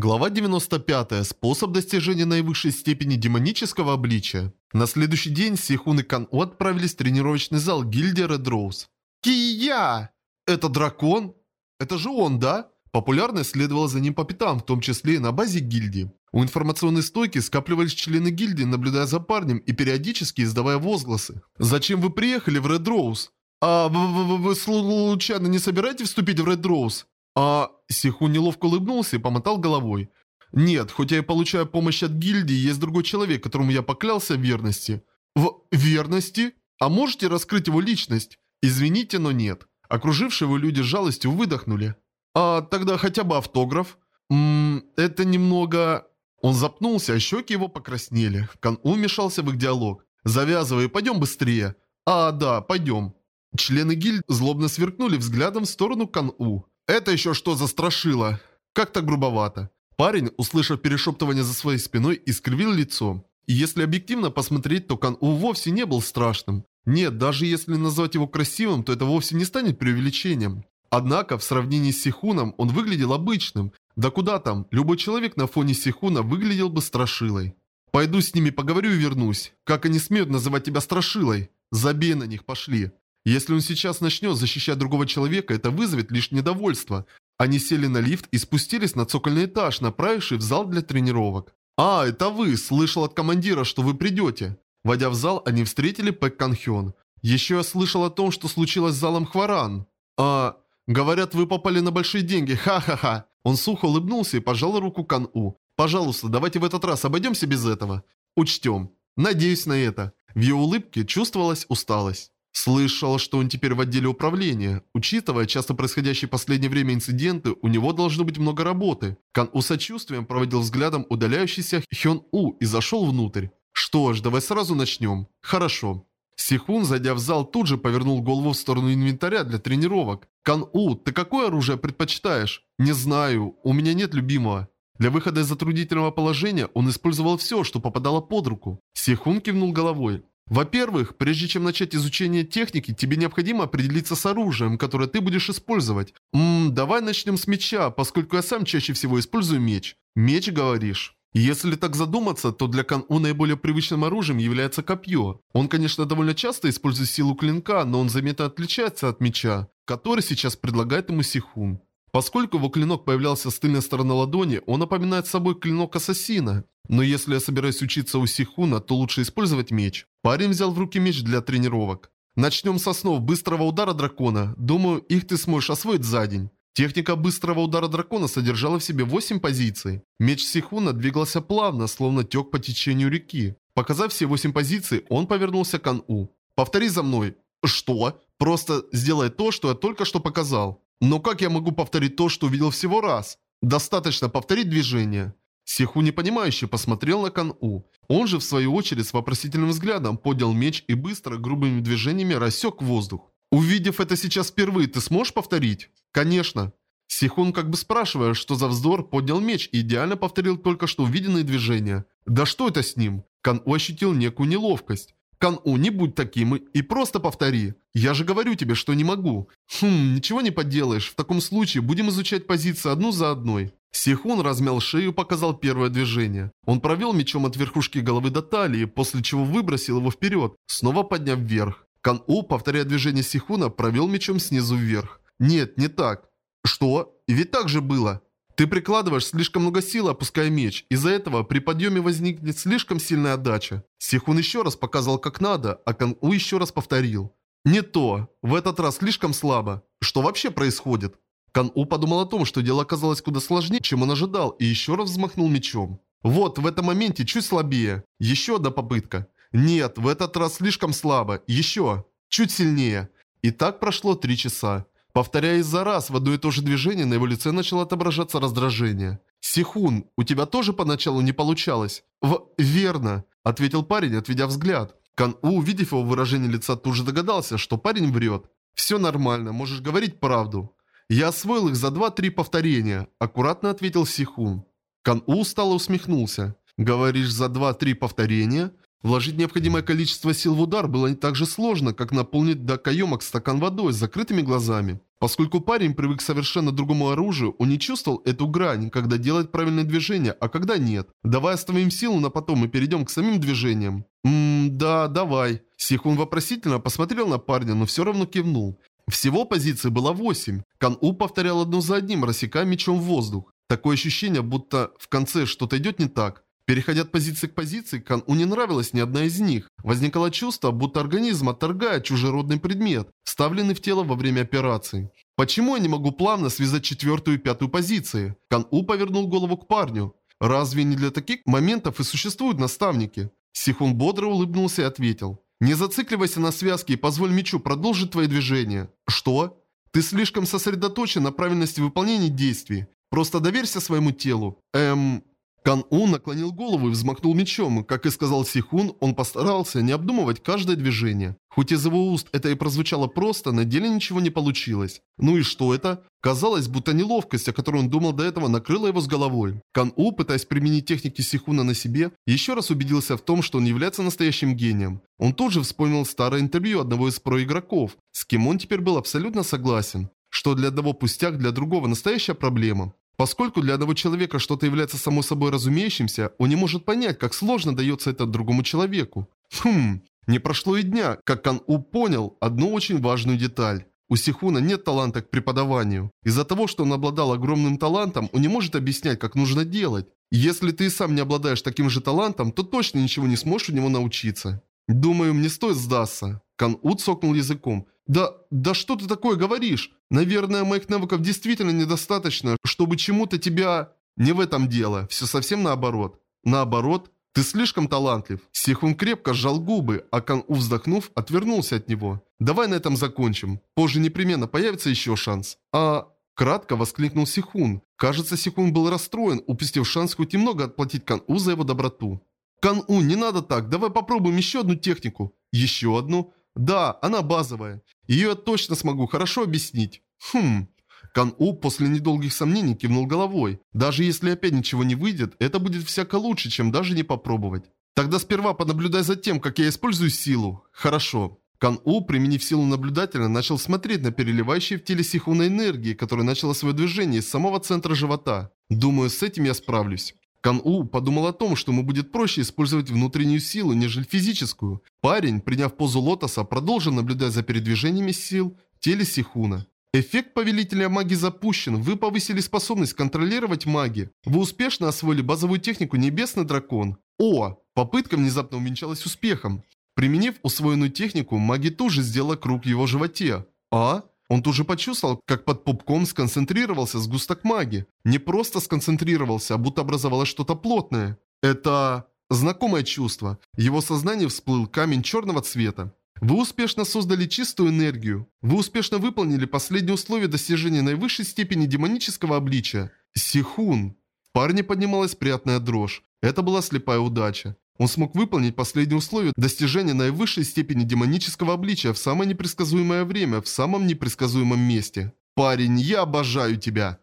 Глава 95. Способ достижения наивысшей степени демонического обличия. На следующий день Сихун и Кан-У отправились в тренировочный зал гильдии Red Rose. Кия! Это дракон? Это же он, да? Популярность следовала за ним по пятам, в том числе и на базе гильдии. У информационной стойки скапливались члены гильдии, наблюдая за парнем и периодически издавая возгласы. «Зачем вы приехали в Red Rose? А вы, вы, вы, случайно не собираетесь вступить в Red Rose?» А Сиху неловко улыбнулся и помотал головой. «Нет, хоть я и получаю помощь от гильдии, есть другой человек, которому я поклялся в верности». «В верности? А можете раскрыть его личность?» «Извините, но нет». Окружившие его люди с жалостью выдохнули. «А тогда хотя бы автограф?» «Ммм, это немного...» Он запнулся, а щеки его покраснели. Кан-У вмешался в их диалог. «Завязывай, пойдем быстрее». «А, да, пойдем». Члены гильд злобно сверкнули взглядом в сторону Кан-У. «Это еще что за страшило?» Как так грубовато. Парень, услышав перешептывание за своей спиной, искривил лицо. И если объективно посмотреть, то Кан-У вовсе не был страшным. Нет, даже если назвать его красивым, то это вовсе не станет преувеличением. Однако, в сравнении с Сихуном, он выглядел обычным. Да куда там, любой человек на фоне Сихуна выглядел бы страшилой. «Пойду с ними поговорю и вернусь. Как они смеют называть тебя страшилой? Забей на них, пошли». Если он сейчас начнет защищать другого человека, это вызовет лишь недовольство. Они сели на лифт и спустились на цокольный этаж, направившись в зал для тренировок. «А, это вы! Слышал от командира, что вы придете!» Войдя в зал, они встретили Пэк Канхён. «Еще я слышал о том, что случилось с залом Хваран». «А, говорят, вы попали на большие деньги, ха-ха-ха!» Он сухо улыбнулся и пожал руку Кан-У. «Пожалуйста, давайте в этот раз обойдемся без этого. Учтем. Надеюсь на это». В ее улыбке чувствовалась усталость. Слышал, что он теперь в отделе управления. Учитывая часто происходящие в последнее время инциденты, у него должно быть много работы. Кан У сочувствием проводил взглядом удаляющийся Хён У и зашел внутрь. Что ж, давай сразу начнем. Хорошо. Сихун, зайдя в зал, тут же повернул голову в сторону инвентаря для тренировок. «Кан-У, ты какое оружие предпочитаешь?» «Не знаю, у меня нет любимого». Для выхода из затруднительного положения он использовал все, что попадало под руку. Сихун кивнул головой. Во-первых, прежде чем начать изучение техники, тебе необходимо определиться с оружием, которое ты будешь использовать. Ммм, давай начнем с меча, поскольку я сам чаще всего использую меч. Меч, говоришь? Если так задуматься, то для Кан-У наиболее привычным оружием является копье. Он, конечно, довольно часто использует силу клинка, но он заметно отличается от меча, который сейчас предлагает ему Сихун. Поскольку его клинок появлялся с тыльной стороны ладони, он напоминает собой клинок ассасина. Но если я собираюсь учиться у Сихуна, то лучше использовать меч. Парень взял в руки меч для тренировок. Начнем с основ быстрого удара дракона. Думаю, их ты сможешь освоить за день. Техника быстрого удара дракона содержала в себе 8 позиций. Меч Сихуна двигался плавно, словно тек по течению реки. Показав все 8 позиций, он повернулся к Ан-У. «Повтори за мной». «Что?» «Просто сделай то, что я только что показал». «Но как я могу повторить то, что увидел всего раз?» «Достаточно повторить движение». Сиху непонимающе посмотрел на Кан-У. Он же, в свою очередь, с вопросительным взглядом поднял меч и быстро, грубыми движениями рассек воздух. «Увидев это сейчас впервые, ты сможешь повторить?» «Конечно». Сихун, как бы спрашивая, что за вздор, поднял меч и идеально повторил только что увиденные движения. «Да что это с ним?» Кан-У ощутил некую неловкость. Кан-У, не будь таким и просто повтори. Я же говорю тебе, что не могу. Хм, ничего не поделаешь. В таком случае будем изучать позиции одну за одной. Сихун размял шею и показал первое движение. Он провел мечом от верхушки головы до талии, после чего выбросил его вперед, снова подняв вверх. Кан-У, повторяя движение Сихуна, провел мечом снизу вверх. Нет, не так. Что? Ведь так же было. Ты прикладываешь слишком много сил, опуская меч. Из-за этого при подъеме возникнет слишком сильная отдача. Сихун еще раз показал как надо, а Кан-У еще раз повторил. Не то. В этот раз слишком слабо. Что вообще происходит? Кан-У подумал о том, что дело оказалось куда сложнее, чем он ожидал, и еще раз взмахнул мечом. Вот, в этом моменте чуть слабее. Еще одна попытка. Нет, в этот раз слишком слабо. Еще. Чуть сильнее. И так прошло три часа. Повторяя за раз в одно и то же движение, на его лице начало отображаться раздражение. «Сихун, у тебя тоже поначалу не получалось?» «В... верно», — ответил парень, отведя взгляд. Кан-У, увидев его выражение лица, тут же догадался, что парень врет. «Все нормально, можешь говорить правду». «Я освоил их за два-три повторения», – аккуратно ответил Сихун. Кан-У устало усмехнулся. «Говоришь, за два-три повторения?» Вложить необходимое количество сил в удар было не так же сложно, как наполнить до каемок стакан водой с закрытыми глазами. Поскольку парень привык к совершенно другому оружию, он не чувствовал эту грань, когда делает правильное движение, а когда нет. Давай оставим силу на потом и перейдем к самим движениям. Ммм, да, давай. Сихун вопросительно посмотрел на парня, но все равно кивнул. Всего позиций было 8. Кан-У повторял одну за одним, рассекая мечом в воздух. Такое ощущение, будто в конце что-то идет не так. Переходя от позиции к позиции, Кан-У не нравилась ни одна из них. Возникало чувство, будто организм отторгает чужеродный предмет, вставленный в тело во время операции. Почему я не могу плавно связать четвертую и пятую позиции? Кан-У повернул голову к парню. Разве не для таких моментов и существуют наставники? Сихун бодро улыбнулся и ответил. Не зацикливайся на связке и позволь мечу продолжить твои движения. Что? Ты слишком сосредоточен на правильности выполнения действий. Просто доверься своему телу. Эм... Кан-У наклонил голову и взмахнул мечом. Как и сказал Сихун, он постарался не обдумывать каждое движение. Хоть из его уст это и прозвучало просто, на деле ничего не получилось. Ну и что это? Казалось, будто неловкость, о которой он думал до этого, накрыла его с головой. Кан-У, пытаясь применить техники Сихуна на себе, еще раз убедился в том, что он является настоящим гением. Он тут же вспомнил старое интервью одного из проигроков, с кем он теперь был абсолютно согласен. Что для одного пустяк, для другого настоящая проблема. Поскольку для одного человека что-то является само собой разумеющимся, он не может понять, как сложно дается это другому человеку. Хм, не прошло и дня, как Кан У понял одну очень важную деталь. У Сихуна нет таланта к преподаванию. Из-за того, что он обладал огромным талантом, он не может объяснять, как нужно делать. Если ты сам не обладаешь таким же талантом, то точно ничего не сможешь у него научиться. Думаю, мне стоит сдаться. Кан У цокнул языком. Да, да что ты такое говоришь? Наверное, моих навыков действительно недостаточно, чтобы чему-то тебя... Не в этом дело, все совсем наоборот. Наоборот, ты слишком талантлив. Сихун крепко сжал губы, а Кан-У, вздохнув, отвернулся от него. Давай на этом закончим. Позже непременно появится еще шанс. А... Кратко воскликнул Сихун. Кажется, Сихун был расстроен, упустив шанс хоть немного отплатить Кан-У за его доброту. Кан-У, не надо так, давай попробуем еще одну технику. Еще одну? Да, она базовая. Ее я точно смогу хорошо объяснить. Хм. Кан-У после недолгих сомнений кивнул головой. Даже если опять ничего не выйдет, это будет всяко лучше, чем даже не попробовать. Тогда сперва понаблюдай за тем, как я использую силу. Хорошо. Кан-У, применив силу наблюдателя, начал смотреть на переливающие в теле Сихуна энергии, которая начала свое движение из самого центра живота. Думаю, с этим я справлюсь. Кан-У подумал о том, что ему будет проще использовать внутреннюю силу, нежели физическую. Парень, приняв позу лотоса, продолжил наблюдать за передвижениями сил в теле Сихуна. Эффект Повелителя Маги запущен, вы повысили способность контролировать маги. Вы успешно освоили базовую технику Небесный Дракон. О, попытка внезапно увенчалась успехом. Применив усвоенную технику, маги тоже сделала круг в его животе. А? Он тут же почувствовал, как под пупком сконцентрировался сгусток маги. Не просто сконцентрировался, а будто образовалось что-то плотное. Это... знакомое чувство. Его сознании всплыл камень черного цвета. Вы успешно создали чистую энергию. Вы успешно выполнили последнее условие достижения наивысшей степени демонического обличия. Сихун. В парне поднималась приятная дрожь. Это была слепая удача. Он смог выполнить последнее условие достижения наивысшей степени демонического обличия в самое непредсказуемое время, в самом непредсказуемом месте. «Парень, я обожаю тебя!»